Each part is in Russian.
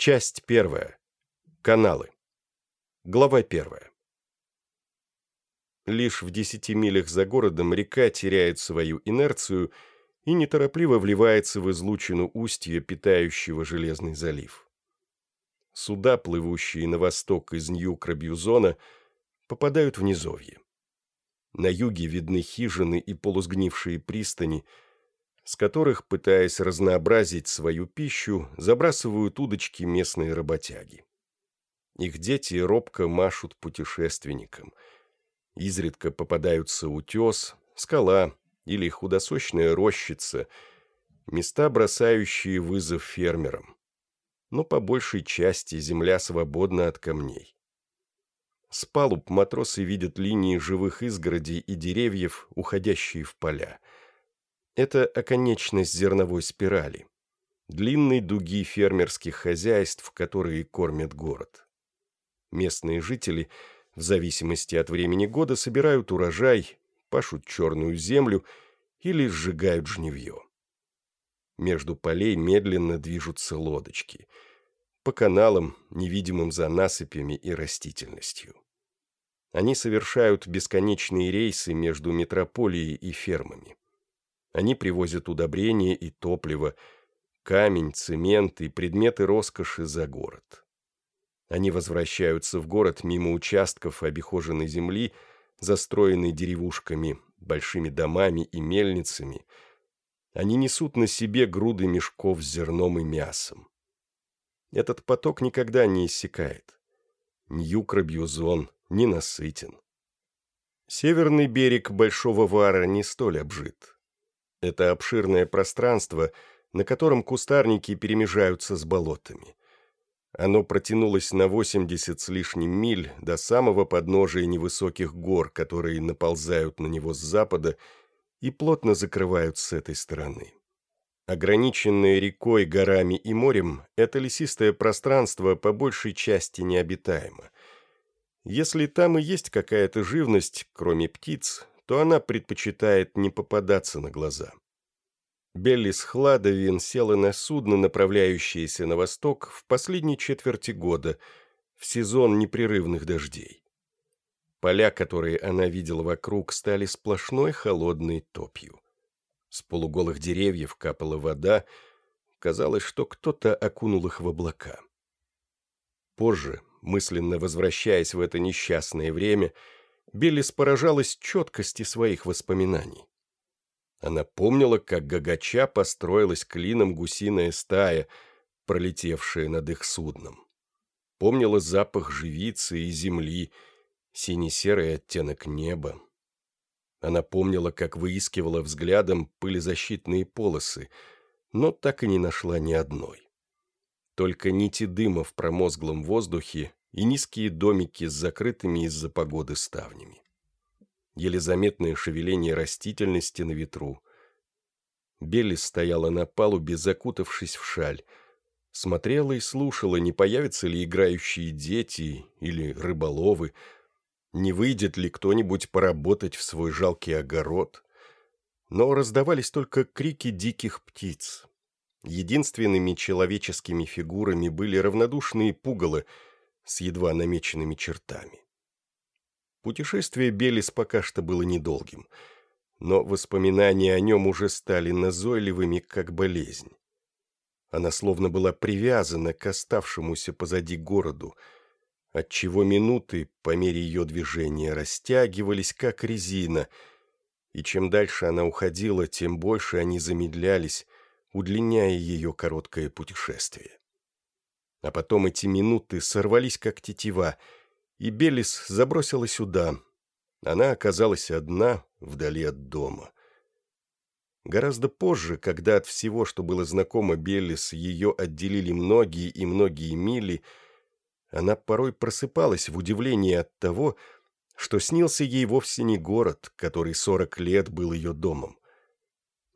Часть первая. Каналы. Глава первая. Лишь в десяти милях за городом река теряет свою инерцию и неторопливо вливается в излучину устья, питающего Железный залив. Суда, плывущие на восток из Нью-Крабьюзона, попадают в низовье. На юге видны хижины и полусгнившие пристани, с которых, пытаясь разнообразить свою пищу, забрасывают удочки местные работяги. Их дети робко машут путешественникам. Изредка попадаются утес, скала или худосочная рощица, места, бросающие вызов фермерам. Но по большей части земля свободна от камней. С палуб матросы видят линии живых изгородей и деревьев, уходящие в поля. Это оконечность зерновой спирали, длинной дуги фермерских хозяйств, которые кормят город. Местные жители, в зависимости от времени года, собирают урожай, пашут черную землю или сжигают жневье. Между полей медленно движутся лодочки – по каналам, невидимым за насыпями и растительностью. Они совершают бесконечные рейсы между метрополией и фермами. Они привозят удобрения и топливо, камень, цемент и предметы роскоши за город. Они возвращаются в город мимо участков обихоженной земли, застроенной деревушками, большими домами и мельницами. Они несут на себе груды мешков с зерном и мясом. Этот поток никогда не иссякает. Нью-Крабьюзон ненасытен. Северный берег Большого Вара не столь обжит. Это обширное пространство, на котором кустарники перемежаются с болотами. Оно протянулось на 80 с лишним миль до самого подножия невысоких гор, которые наползают на него с запада и плотно закрывают с этой стороны. Ограниченное рекой, горами и морем, это лесистое пространство по большей части необитаемо. Если там и есть какая-то живность, кроме птиц, то она предпочитает не попадаться на глаза. Беллис Хладовин села на судно, направляющееся на восток, в последней четверти года, в сезон непрерывных дождей. Поля, которые она видела вокруг, стали сплошной холодной топью. С полуголых деревьев капала вода, казалось, что кто-то окунул их в облака. Позже, мысленно возвращаясь в это несчастное время, Беллис поражалась четкости своих воспоминаний. Она помнила, как гагача построилась клином гусиная стая, пролетевшая над их судном. Помнила запах живицы и земли, синий-серый оттенок неба, она помнила, как выискивала взглядом пылезащитные полосы, но так и не нашла ни одной. Только нити дыма в промозглом воздухе и низкие домики с закрытыми из-за погоды ставнями. Еле заметное шевеление растительности на ветру. Белли стояла на палубе, закутавшись в шаль, смотрела и слушала, не появятся ли играющие дети или рыболовы, не выйдет ли кто-нибудь поработать в свой жалкий огород. Но раздавались только крики диких птиц. Единственными человеческими фигурами были равнодушные пугалы с едва намеченными чертами. Путешествие Белис пока что было недолгим, но воспоминания о нем уже стали назойливыми, как болезнь. Она словно была привязана к оставшемуся позади городу, отчего минуты по мере ее движения растягивались, как резина, и чем дальше она уходила, тем больше они замедлялись, удлиняя ее короткое путешествие. А потом эти минуты сорвались, как тетива, и Белис забросила сюда. Она оказалась одна, вдали от дома. Гораздо позже, когда от всего, что было знакомо Беллис, ее отделили многие и многие мили, она порой просыпалась в удивлении от того, что снился ей вовсе не город, который сорок лет был ее домом.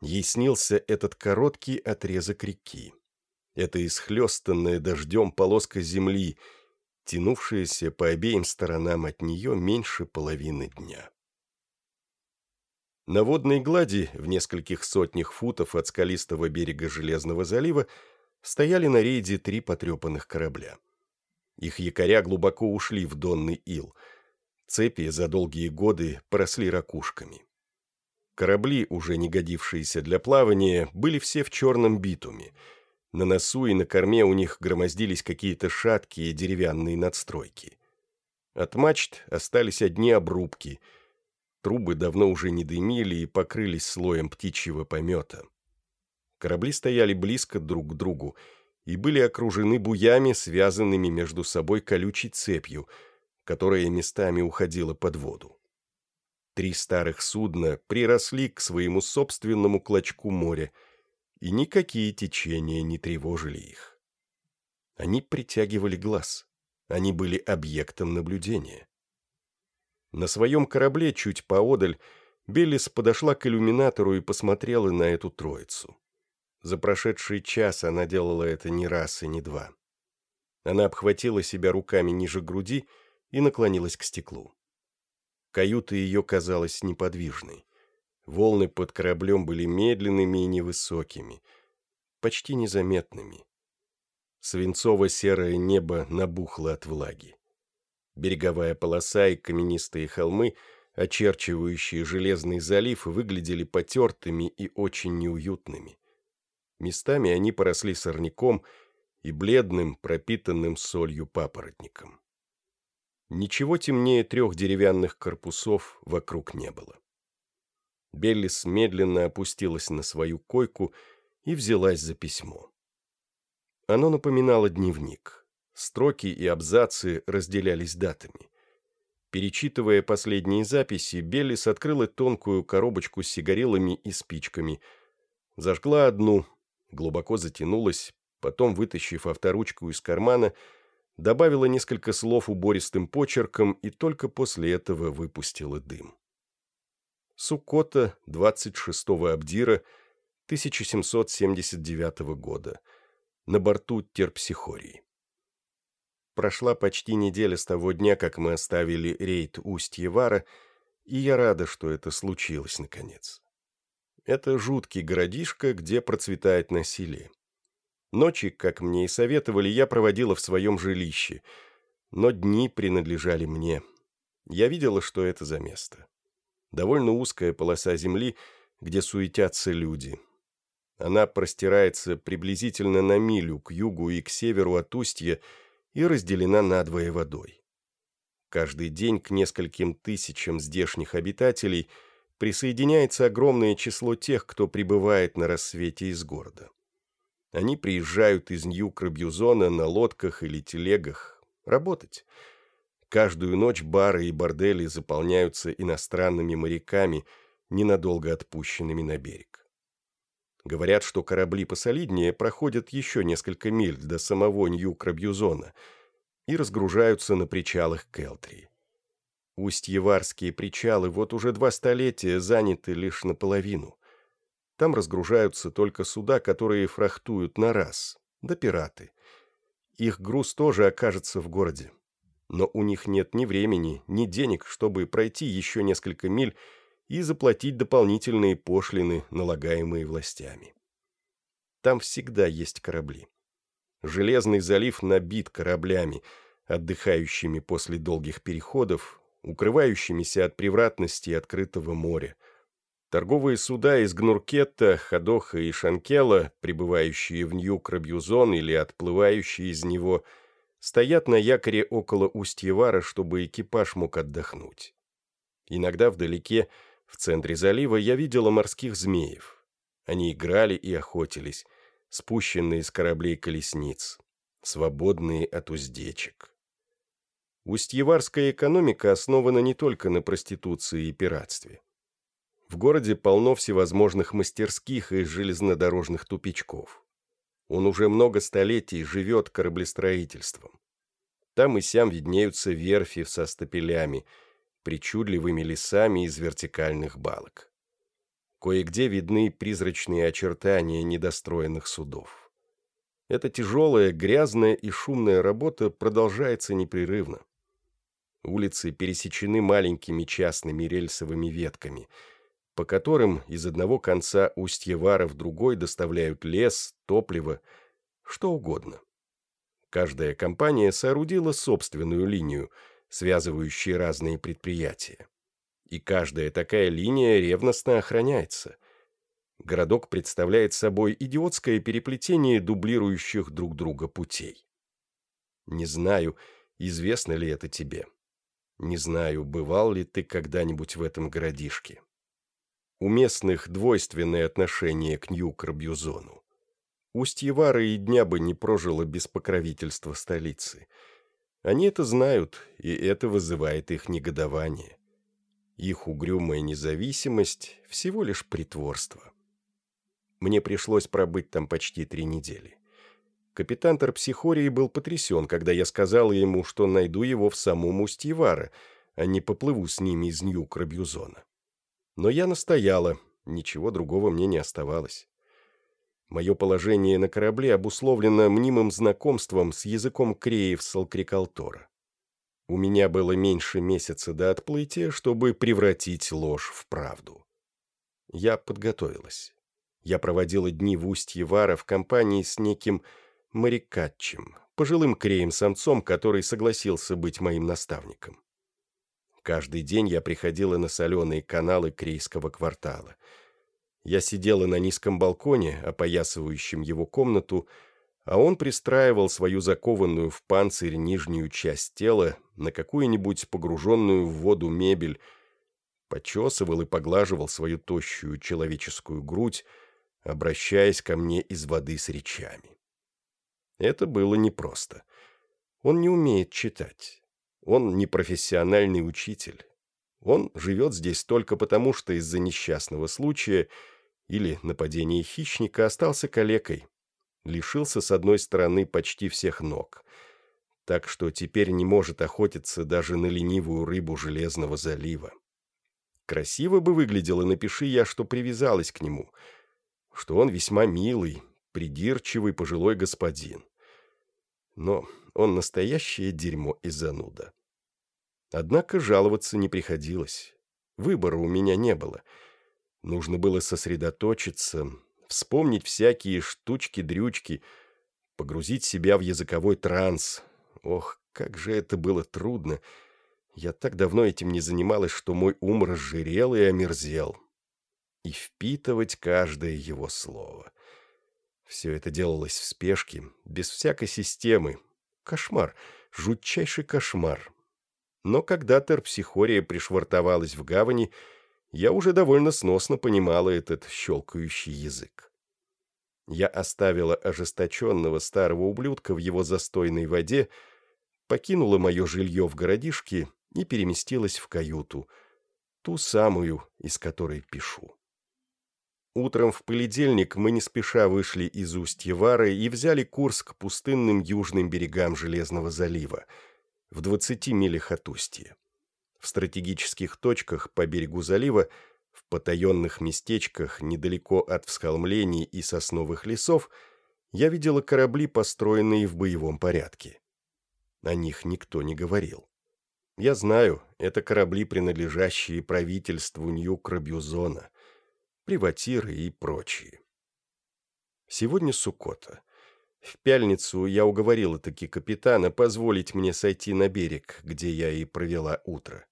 Ей снился этот короткий отрезок реки. Это исхлестанная дождем полоска земли, тянувшаяся по обеим сторонам от нее меньше половины дня. На водной глади, в нескольких сотнях футов от скалистого берега Железного залива, стояли на рейде три потрепанных корабля. Их якоря глубоко ушли в донный ил. Цепи за долгие годы поросли ракушками. Корабли, уже не годившиеся для плавания, были все в черном битуме. На носу и на корме у них громоздились какие-то шаткие деревянные надстройки. От мачт остались одни обрубки. Трубы давно уже не дымили и покрылись слоем птичьего помета. Корабли стояли близко друг к другу и были окружены буями, связанными между собой колючей цепью, которая местами уходила под воду. Три старых судна приросли к своему собственному клочку моря, и никакие течения не тревожили их. Они притягивали глаз, они были объектом наблюдения. На своем корабле чуть поодаль Беллис подошла к иллюминатору и посмотрела на эту троицу. За прошедший час она делала это не раз и не два. Она обхватила себя руками ниже груди и наклонилась к стеклу. Каюта ее казалась неподвижной. Волны под кораблем были медленными и невысокими, почти незаметными. Свинцово-серое небо набухло от влаги. Береговая полоса и каменистые холмы, очерчивающие железный залив, выглядели потертыми и очень неуютными. Местами они поросли сорняком и бледным, пропитанным солью папоротником. Ничего темнее трех деревянных корпусов вокруг не было. Беллис медленно опустилась на свою койку и взялась за письмо. Оно напоминало дневник. Строки и абзацы разделялись датами. Перечитывая последние записи, Беллис открыла тонкую коробочку с сигарелами и спичками. Зажгла одну, глубоко затянулась, потом, вытащив авторучку из кармана, добавила несколько слов убористым почерком и только после этого выпустила дым. Сукота 26-го Абдира 1779 года. На борту Терпсихории. Прошла почти неделя с того дня, как мы оставили рейд Усть-Евара, и я рада, что это случилось наконец. Это жуткий городишко, где процветает насилие. Ночи, как мне и советовали, я проводила в своем жилище, но дни принадлежали мне. Я видела, что это за место. Довольно узкая полоса земли, где суетятся люди. Она простирается приблизительно на милю к югу и к северу от устья и разделена надвое водой. Каждый день к нескольким тысячам здешних обитателей присоединяется огромное число тех, кто прибывает на рассвете из города. Они приезжают из Нью-Крабьюзона на лодках или телегах работать. Каждую ночь бары и бордели заполняются иностранными моряками, ненадолго отпущенными на берег. Говорят, что корабли посолиднее проходят еще несколько миль до самого Нью-Крабьюзона и разгружаются на причалах Келтри. Усть-Еварские причалы вот уже два столетия заняты лишь наполовину. Там разгружаются только суда, которые фрахтуют на раз, да пираты. Их груз тоже окажется в городе. Но у них нет ни времени, ни денег, чтобы пройти еще несколько миль и заплатить дополнительные пошлины, налагаемые властями. Там всегда есть корабли. Железный залив набит кораблями, отдыхающими после долгих переходов, укрывающимися от превратности открытого моря, Торговые суда из Гнуркетта, Ходоха и Шанкела, прибывающие в Нью-Крабьюзон или отплывающие из него, стоят на якоре около Устьевара, чтобы экипаж мог отдохнуть. Иногда вдалеке, в центре залива, я видела морских змеев. Они играли и охотились, спущенные с кораблей колесниц, свободные от уздечек. Устьеварская экономика основана не только на проституции и пиратстве. В городе полно всевозможных мастерских и железнодорожных тупичков. Он уже много столетий живет кораблестроительством. Там и сям виднеются верфи со стапелями, причудливыми лесами из вертикальных балок. Кое-где видны призрачные очертания недостроенных судов. Эта тяжелая, грязная и шумная работа продолжается непрерывно. Улицы пересечены маленькими частными рельсовыми ветками – по которым из одного конца Устьевара в другой доставляют лес, топливо, Что угодно. Каждая компания соорудила собственную линию, связывающую разные предприятия. И каждая такая линия ревностно охраняется. Городок представляет собой идиотское переплетение дублирующих друг друга путей. Не знаю, известно ли это тебе. Не знаю, бывал ли ты когда-нибудь в этом городишке. У местных двойственное отношение к Нью-Карбюзону. Устьевара и дня бы не прожила без покровительства столицы. Они это знают, и это вызывает их негодование. Их угрюмая независимость – всего лишь притворство. Мне пришлось пробыть там почти три недели. Капитан Терпсихории был потрясен, когда я сказал ему, что найду его в самом Устьевара, а не поплыву с ними из Нью-Крабьюзона. Но я настояла, ничего другого мне не оставалось. Мое положение на корабле обусловлено мнимым знакомством с языком креев Салкрикалтора. У меня было меньше месяца до отплытия, чтобы превратить ложь в правду. Я подготовилась. Я проводила дни в устье Вара в компании с неким Марикатчем, пожилым креем-самцом, который согласился быть моим наставником. Каждый день я приходила на соленые каналы Крейского квартала — я сидела на низком балконе, опоясывающем его комнату, а он пристраивал свою закованную в панцирь нижнюю часть тела на какую-нибудь погруженную в воду мебель, почесывал и поглаживал свою тощую человеческую грудь, обращаясь ко мне из воды с речами. Это было непросто. Он не умеет читать. Он не профессиональный учитель. Он живет здесь только потому, что из-за несчастного случая – или нападение хищника остался калекой, лишился с одной стороны почти всех ног, так что теперь не может охотиться даже на ленивую рыбу Железного залива. Красиво бы выглядело, напиши я, что привязалась к нему, что он весьма милый, придирчивый пожилой господин. Но он настоящее дерьмо и зануда. Однако жаловаться не приходилось. Выбора у меня не было — Нужно было сосредоточиться, вспомнить всякие штучки-дрючки, погрузить себя в языковой транс. Ох, как же это было трудно. Я так давно этим не занималась, что мой ум разжирел и омерзел. И впитывать каждое его слово. Все это делалось в спешке, без всякой системы. Кошмар, жутчайший кошмар. Но когда терпсихория пришвартовалась в гавани, я уже довольно сносно понимала этот щелкающий язык. Я оставила ожесточенного старого ублюдка в его застойной воде, покинула мое жилье в городишке и переместилась в каюту, ту самую, из которой пишу. Утром в понедельник мы не спеша вышли из устья Вары и взяли курс к пустынным южным берегам Железного залива, в двадцати милях от устья в стратегических точках по берегу залива, в потаенных местечках недалеко от всхолмлений и сосновых лесов, я видела корабли, построенные в боевом порядке. О них никто не говорил. Я знаю, это корабли, принадлежащие правительству Нью-Крабюзона, приватиры и прочие. Сегодня Сукота. В пяльницу я уговорила таки капитана позволить мне сойти на берег, где я и провела утро.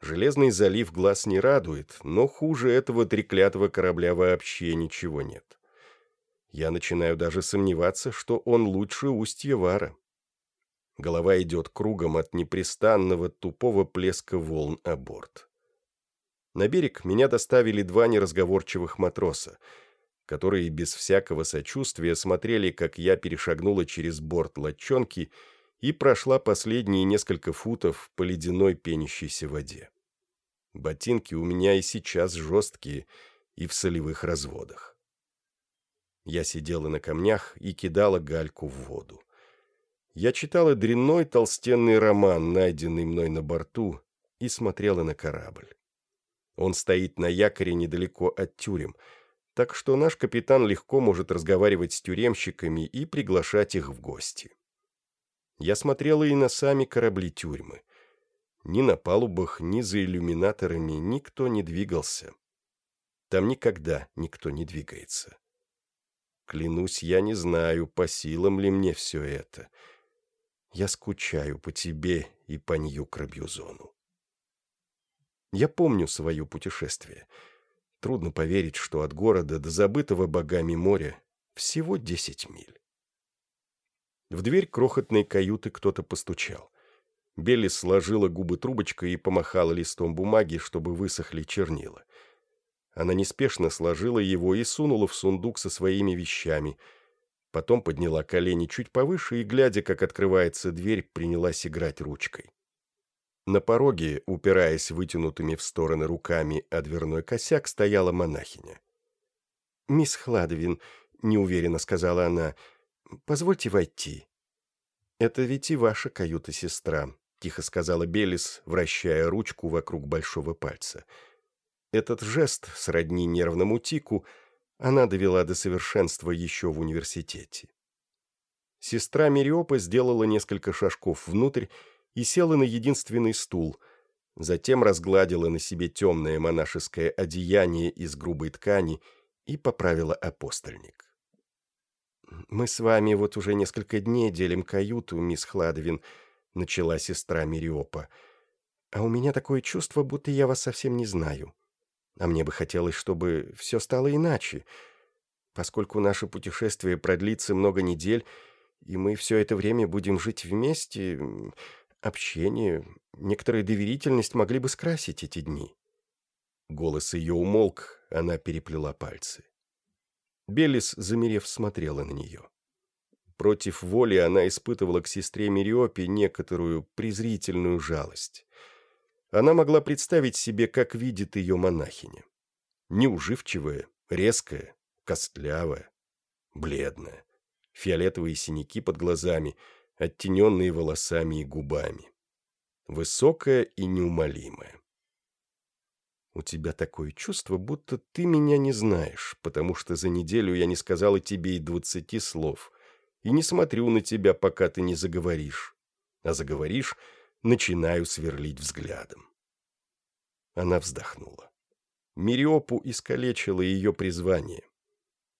Железный залив глаз не радует, но хуже этого треклятого корабля вообще ничего нет. Я начинаю даже сомневаться, что он лучше устья Вара. Голова идет кругом от непрестанного тупого плеска волн о борт. На берег меня доставили два неразговорчивых матроса, которые без всякого сочувствия смотрели, как я перешагнула через борт лодчонки и прошла последние несколько футов по ледяной пенящейся воде. Ботинки у меня и сейчас жесткие и в солевых разводах. Я сидела на камнях и кидала гальку в воду. Я читала дрянной толстенный роман, найденный мной на борту, и смотрела на корабль. Он стоит на якоре недалеко от тюрем, так что наш капитан легко может разговаривать с тюремщиками и приглашать их в гости. Я смотрела и на сами корабли-тюрьмы. Ни на палубах, ни за иллюминаторами никто не двигался. Там никогда никто не двигается. Клянусь, я не знаю, по силам ли мне все это. Я скучаю по тебе и по Нью-Крабьюзону. Я помню свое путешествие. Трудно поверить, что от города до забытого богами моря всего десять миль. В дверь крохотной каюты кто-то постучал. Белли сложила губы трубочкой и помахала листом бумаги, чтобы высохли чернила. Она неспешно сложила его и сунула в сундук со своими вещами. Потом подняла колени чуть повыше и, глядя, как открывается дверь, принялась играть ручкой. На пороге, упираясь вытянутыми в стороны руками о дверной косяк, стояла монахиня. «Мисс Хладовин», — неуверенно сказала она, — «позвольте войти». «Это ведь и ваша каюта, сестра», — тихо сказала Белис, вращая ручку вокруг большого пальца. Этот жест, сродни нервному тику, она довела до совершенства еще в университете. Сестра Мириопа сделала несколько шажков внутрь и села на единственный стул, затем разгладила на себе темное монашеское одеяние из грубой ткани и поправила апостольник. «Мы с вами вот уже несколько дней делим каюту, мисс Хладвин», — начала сестра Мириопа. «А у меня такое чувство, будто я вас совсем не знаю. А мне бы хотелось, чтобы все стало иначе. Поскольку наше путешествие продлится много недель, и мы все это время будем жить вместе, общение, некоторая доверительность могли бы скрасить эти дни». Голос ее умолк, она переплела пальцы. Белис, замерев, смотрела на нее. Против воли она испытывала к сестре Мириопе некоторую презрительную жалость. Она могла представить себе, как видит ее монахиня. Неуживчивая, резкая, костлявая, бледная, фиолетовые синяки под глазами, оттененные волосами и губами. Высокая и неумолимая. «У тебя такое чувство, будто ты меня не знаешь, потому что за неделю я не сказала тебе и двадцати слов, и не смотрю на тебя, пока ты не заговоришь. А заговоришь, начинаю сверлить взглядом». Она вздохнула. Мириопу искалечило ее призвание.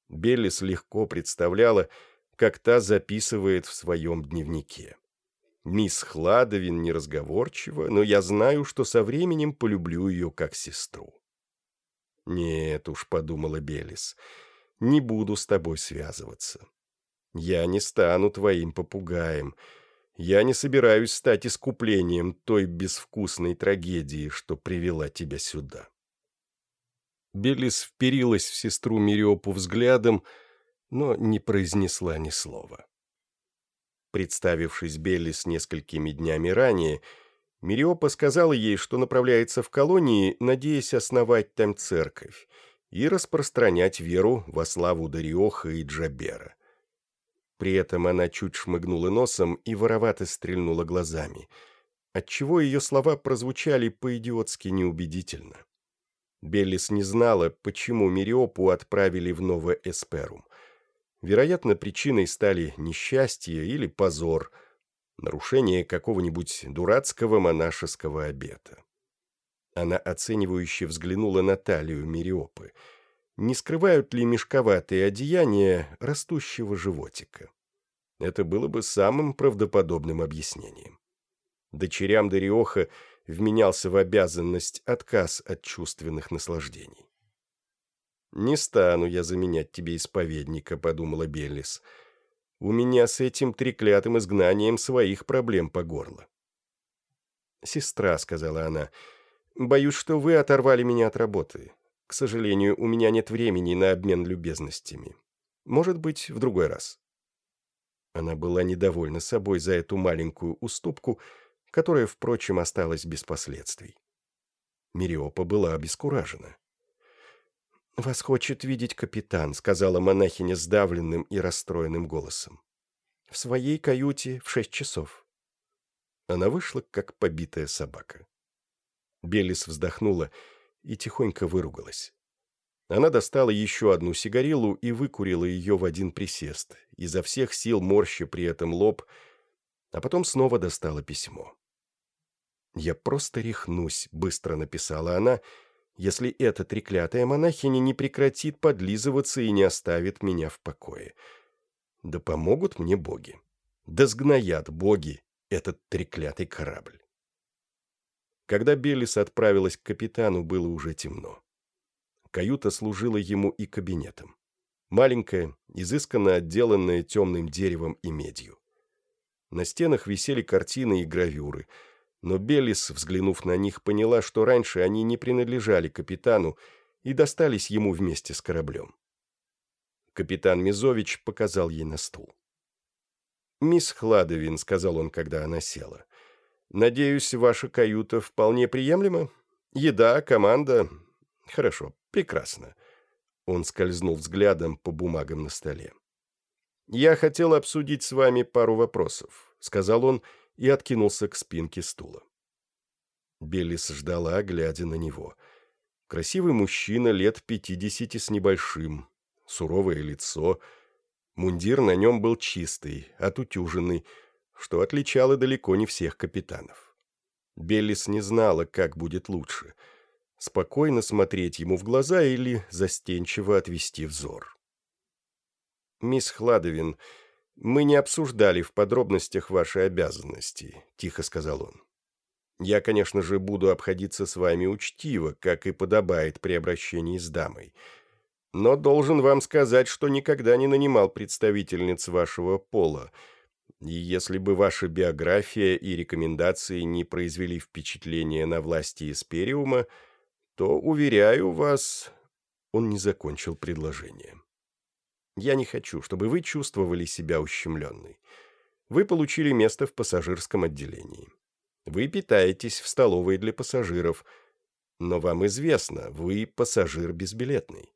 Беллис легко представляла, как та записывает в своем дневнике. Мисс Хладовин неразговорчива, но я знаю, что со временем полюблю ее как сестру. «Нет уж», — подумала Белис, — «не буду с тобой связываться. Я не стану твоим попугаем. Я не собираюсь стать искуплением той безвкусной трагедии, что привела тебя сюда». Белис вперилась в сестру Мириопу взглядом, но не произнесла ни слова. Представившись Белли с несколькими днями ранее, Мириопа сказала ей, что направляется в колонии, надеясь основать там церковь и распространять веру во славу Дариоха и Джабера. При этом она чуть шмыгнула носом и воровато стрельнула глазами, отчего ее слова прозвучали по-идиотски неубедительно. Беллис не знала, почему Мириопу отправили в Новоэсперум. Вероятно, причиной стали несчастье или позор, нарушение какого-нибудь дурацкого монашеского обета. Она оценивающе взглянула на талию Мириопы. Не скрывают ли мешковатые одеяния растущего животика? Это было бы самым правдоподобным объяснением. Дочерям Дариоха вменялся в обязанность отказ от чувственных наслаждений. «Не стану я заменять тебе исповедника», — подумала Беллис. «У меня с этим треклятым изгнанием своих проблем по горло». «Сестра», — сказала она, — «боюсь, что вы оторвали меня от работы. К сожалению, у меня нет времени на обмен любезностями. Может быть, в другой раз». Она была недовольна собой за эту маленькую уступку, которая, впрочем, осталась без последствий. Мириопа была обескуражена. «Вас хочет видеть капитан», — сказала монахиня сдавленным и расстроенным голосом. «В своей каюте в шесть часов». Она вышла, как побитая собака. Белис вздохнула и тихонько выругалась. Она достала еще одну сигарилу и выкурила ее в один присест, изо всех сил морща при этом лоб, а потом снова достала письмо. «Я просто рехнусь», — быстро написала она, если эта треклятая монахиня не прекратит подлизываться и не оставит меня в покое. Да помогут мне боги. Да сгноят боги этот треклятый корабль. Когда Беллис отправилась к капитану, было уже темно. Каюта служила ему и кабинетом. Маленькая, изысканно отделанная темным деревом и медью. На стенах висели картины и гравюры, но Беллис, взглянув на них, поняла, что раньше они не принадлежали капитану и достались ему вместе с кораблем. Капитан Мизович показал ей на стул. «Мисс Хладовин», — сказал он, когда она села, — «надеюсь, ваша каюта вполне приемлема? Еда, команда...» «Хорошо, прекрасно». Он скользнул взглядом по бумагам на столе. «Я хотел обсудить с вами пару вопросов», — сказал он и откинулся к спинке стула. Беллис ждала, глядя на него. Красивый мужчина лет пятидесяти с небольшим, суровое лицо — Мундир на нем был чистый, отутюженный, что отличало далеко не всех капитанов. Беллис не знала, как будет лучше — спокойно смотреть ему в глаза или застенчиво отвести взор. «Мисс Хладовин, мы не обсуждали в подробностях ваши обязанности», — тихо сказал он. «Я, конечно же, буду обходиться с вами учтиво, как и подобает при обращении с дамой» но должен вам сказать, что никогда не нанимал представительниц вашего пола. И если бы ваша биография и рекомендации не произвели впечатления на власти Эспериума, то, уверяю вас...» Он не закончил предложение. «Я не хочу, чтобы вы чувствовали себя ущемленной. Вы получили место в пассажирском отделении. Вы питаетесь в столовой для пассажиров, но вам известно, вы пассажир безбилетный.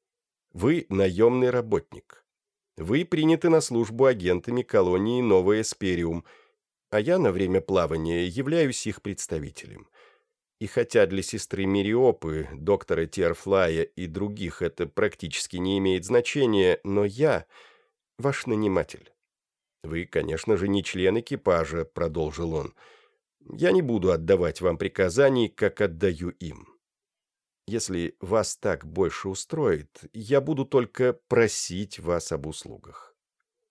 Вы наемный работник. Вы приняты на службу агентами колонии Новая Спериум, а я на время плавания являюсь их представителем. И хотя для сестры Мириопы, доктора Тиарфлая и других это практически не имеет значения, но я ваш наниматель. Вы, конечно же, не член экипажа, продолжил он. Я не буду отдавать вам приказаний, как отдаю им. Если вас так больше устроит, я буду только просить вас об услугах.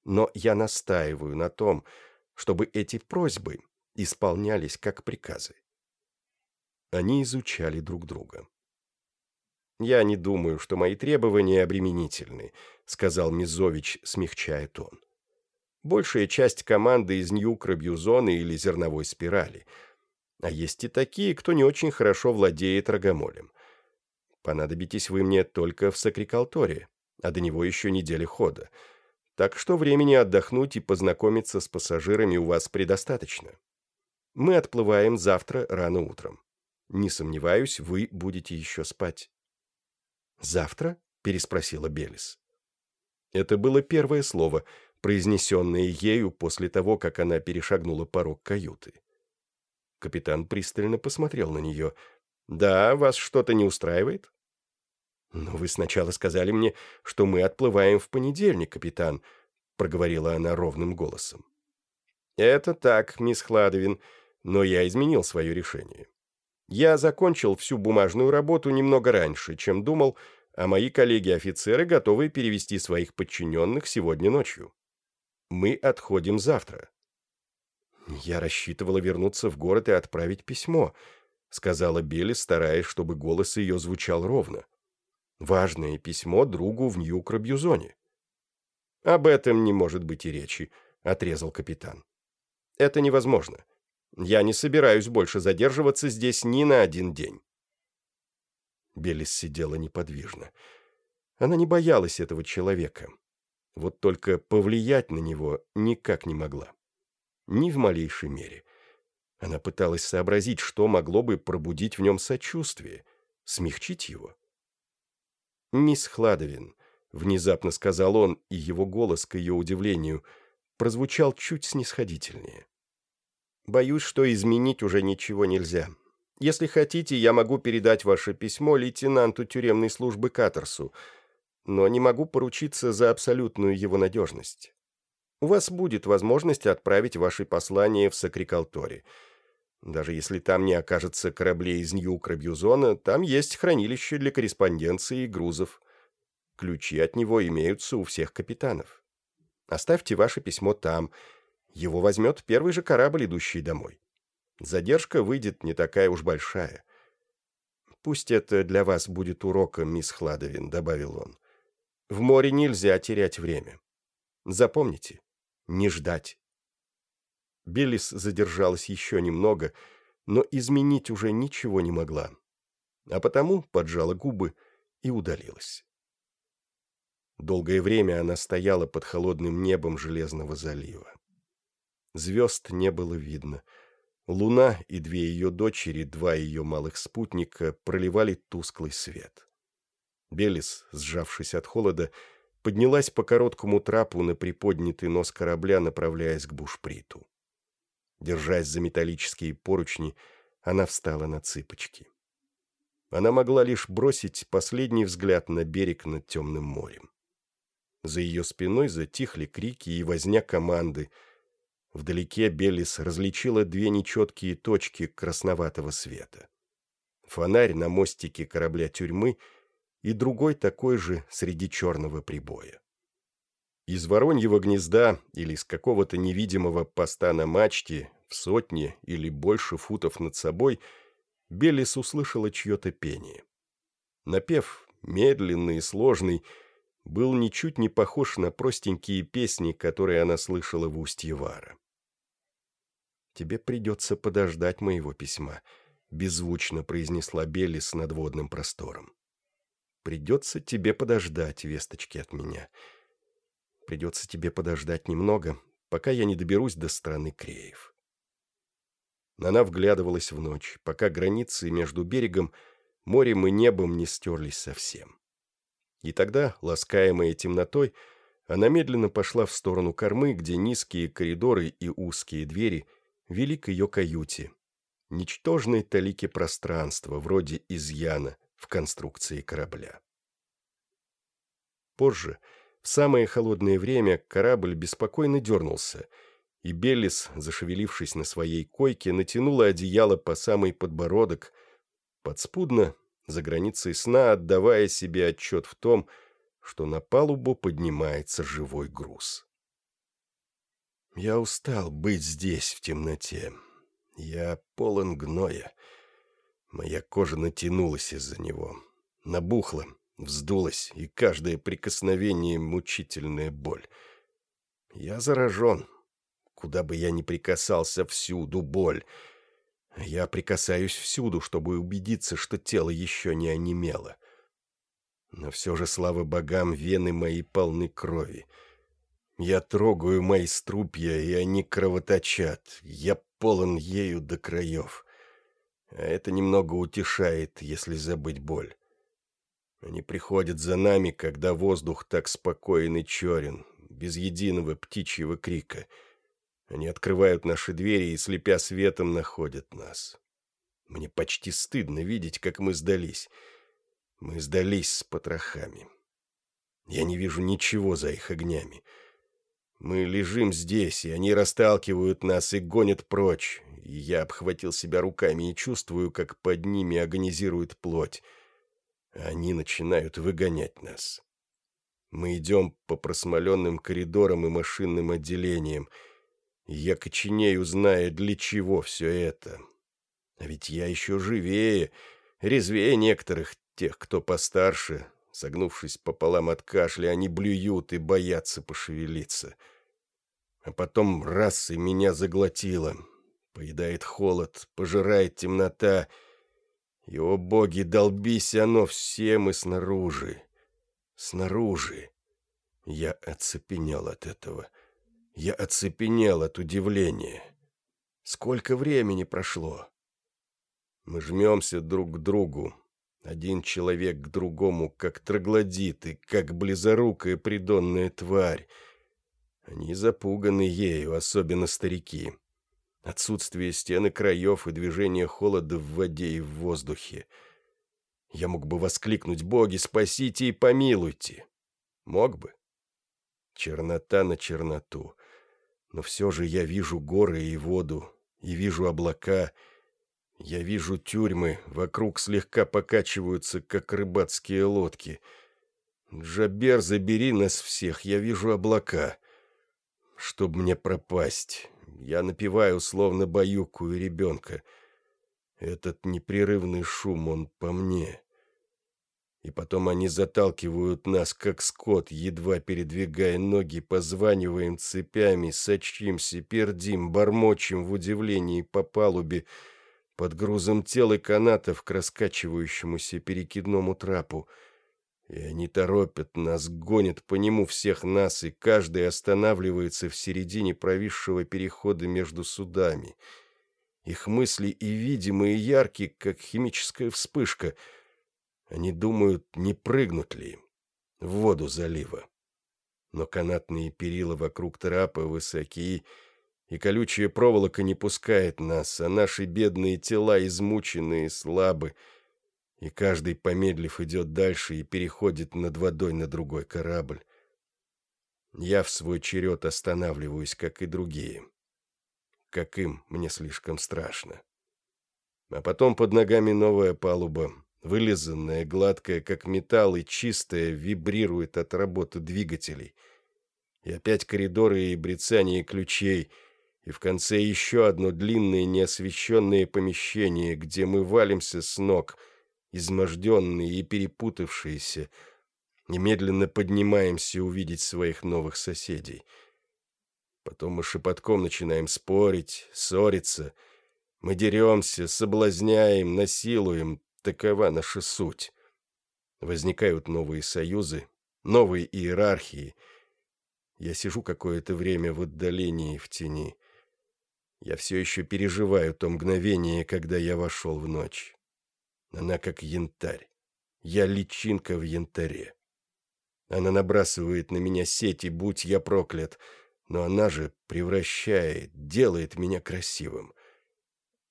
Но я настаиваю на том, чтобы эти просьбы исполнялись как приказы. Они изучали друг друга. «Я не думаю, что мои требования обременительны», — сказал Мизович, смягчая тон. «Большая часть команды из Нью-Крабьюзона или зерновой спирали. А есть и такие, кто не очень хорошо владеет рогомолем. Понадобитесь вы мне только в Сакрикалторе, а до него еще неделя хода. Так что времени отдохнуть и познакомиться с пассажирами у вас предостаточно. Мы отплываем завтра рано утром. Не сомневаюсь, вы будете еще спать». «Завтра?» — переспросила Белис. Это было первое слово, произнесенное ею после того, как она перешагнула порог каюты. Капитан пристально посмотрел на нее. «Да, вас что-то не устраивает?» «Но вы сначала сказали мне, что мы отплываем в понедельник, капитан», — проговорила она ровным голосом. «Это так, мисс Хладовин, но я изменил свое решение. Я закончил всю бумажную работу немного раньше, чем думал, а мои коллеги-офицеры готовы перевести своих подчиненных сегодня ночью. Мы отходим завтра». «Я рассчитывала вернуться в город и отправить письмо», — сказала Билли, стараясь, чтобы голос ее звучал ровно. Важное письмо другу в Нью-Крабьюзоне. «Об этом не может быть и речи», — отрезал капитан. «Это невозможно. Я не собираюсь больше задерживаться здесь ни на один день». Белис сидела неподвижно. Она не боялась этого человека. Вот только повлиять на него никак не могла. Ни в малейшей мере. Она пыталась сообразить, что могло бы пробудить в нем сочувствие, смягчить его. «Мисс Хладовин», — внезапно сказал он, и его голос, к ее удивлению, прозвучал чуть снисходительнее. «Боюсь, что изменить уже ничего нельзя. Если хотите, я могу передать ваше письмо лейтенанту тюремной службы Катерсу, но не могу поручиться за абсолютную его надежность. У вас будет возможность отправить ваши послания в Сакрикалторе. Даже если там не окажется кораблей из Нью-Крабьюзона, там есть хранилище для корреспонденции и грузов. Ключи от него имеются у всех капитанов. Оставьте ваше письмо там. Его возьмет первый же корабль, идущий домой. Задержка выйдет не такая уж большая. «Пусть это для вас будет уроком, мисс Хладовин», — добавил он. «В море нельзя терять время. Запомните, не ждать». Беллис задержалась еще немного, но изменить уже ничего не могла. А потому поджала губы и удалилась. Долгое время она стояла под холодным небом Железного залива. Звезд не было видно. Луна и две ее дочери, два ее малых спутника, проливали тусклый свет. Белис, сжавшись от холода, поднялась по короткому трапу на приподнятый нос корабля, направляясь к бушприту. Держась за металлические поручни, она встала на цыпочки. Она могла лишь бросить последний взгляд на берег над темным морем. За ее спиной затихли крики и возня команды. Вдалеке Беллис различила две нечеткие точки красноватого света. Фонарь на мостике корабля тюрьмы и другой такой же среди черного прибоя. Из вороньего гнезда или с какого-то невидимого поста на мачте в сотне или больше футов над собой Беллис услышала чье-то пение. Напев, медленный и сложный, был ничуть не похож на простенькие песни, которые она слышала в устье Вара. «Тебе придется подождать моего письма», — беззвучно произнесла Белли с надводным простором. «Придется тебе подождать весточки от меня. Придется тебе подождать немного, пока я не доберусь до страны Креев». Она вглядывалась в ночь, пока границы между берегом, морем и небом не стерлись совсем. И тогда, ласкаемая темнотой, она медленно пошла в сторону кормы, где низкие коридоры и узкие двери вели к ее каюте. Ничтожной талики пространства, вроде изъяна в конструкции корабля. Позже, в самое холодное время, корабль беспокойно дернулся, и Беллис, зашевелившись на своей койке, натянула одеяло по самый подбородок, подспудно за границей сна, отдавая себе отчет в том, что на палубу поднимается живой груз. Я устал быть здесь в темноте. Я полон гноя. Моя кожа натянулась из-за него, набухла, вздулась, и каждое прикосновение — мучительная боль. Я заражен. Куда бы я ни прикасался, всюду боль — я прикасаюсь всюду, чтобы убедиться, что тело еще не онемело. Но все же, слава богам, вены мои полны крови. Я трогаю мои струпья, и они кровоточат. Я полон ею до краев. А это немного утешает, если забыть боль. Они приходят за нами, когда воздух так спокоен и черен, без единого птичьего крика — они открывают наши двери и, слепя светом, находят нас. Мне почти стыдно видеть, как мы сдались. Мы сдались с потрохами. Я не вижу ничего за их огнями. Мы лежим здесь, и они расталкивают нас и гонят прочь. Я обхватил себя руками и чувствую, как под ними агонизирует плоть. Они начинают выгонять нас. Мы идем по просмоленным коридорам и машинным отделениям, я коченею, зная, для чего все это. А ведь я еще живее, резвее некоторых, тех, кто постарше. Согнувшись пополам от кашля, они блюют и боятся пошевелиться. А потом раз и меня заглотило. Поедает холод, пожирает темнота. И, о боги, долбись оно всем и снаружи. Снаружи. Я оцепенел от этого. — я оцепенел от удивления. Сколько времени прошло? Мы жмемся друг к другу. Один человек к другому, как троглодиты, как близорукая придонная тварь. Они запуганы ею, особенно старики. Отсутствие стены краев и движение холода в воде и в воздухе. Я мог бы воскликнуть «Боги, спасите и помилуйте!» Мог бы. Чернота на черноту но все же я вижу горы и воду, и вижу облака. Я вижу тюрьмы, вокруг слегка покачиваются, как рыбацкие лодки. Джабер, забери нас всех, я вижу облака. Чтоб мне пропасть, я напеваю, словно баюкую ребенка. Этот непрерывный шум, он по мне. И потом они заталкивают нас, как скот, едва передвигая ноги, позваниваем цепями, сочимся, пердим, бормочем в удивлении по палубе, под грузом тел и канатов к раскачивающемуся перекидному трапу. И они торопят нас, гонят по нему всех нас, и каждый останавливается в середине провисшего перехода между судами. Их мысли и видимые, и яркие, как химическая вспышка — они думают, не прыгнут ли в воду залива. Но канатные перила вокруг трапа высоки, и колючая проволока не пускает нас, а наши бедные тела измучены и слабы, и каждый, помедлив, идет дальше и переходит над водой на другой корабль. Я в свой черед останавливаюсь, как и другие. Как им, мне слишком страшно. А потом под ногами новая палуба, Вылизанная, гладкая, как металл, и чистая, вибрирует от работы двигателей. И опять коридоры и брецание ключей, и в конце еще одно длинное неосвещенное помещение, где мы валимся с ног, изможденные и перепутавшиеся, немедленно поднимаемся увидеть своих новых соседей. Потом мы шепотком начинаем спорить, ссориться, мы деремся, соблазняем, насилуем, Такова наша суть. Возникают новые союзы, новые иерархии. Я сижу какое-то время в отдалении, в тени. Я все еще переживаю то мгновение, когда я вошел в ночь. Она как янтарь. Я личинка в янтаре. Она набрасывает на меня сети, будь я проклят, но она же превращает, делает меня красивым.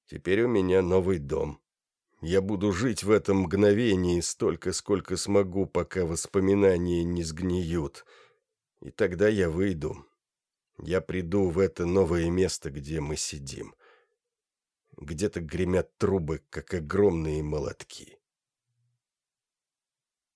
Теперь у меня новый дом. Я буду жить в этом мгновении столько, сколько смогу, пока воспоминания не сгниют. И тогда я выйду. Я приду в это новое место, где мы сидим. Где-то гремят трубы, как огромные молотки.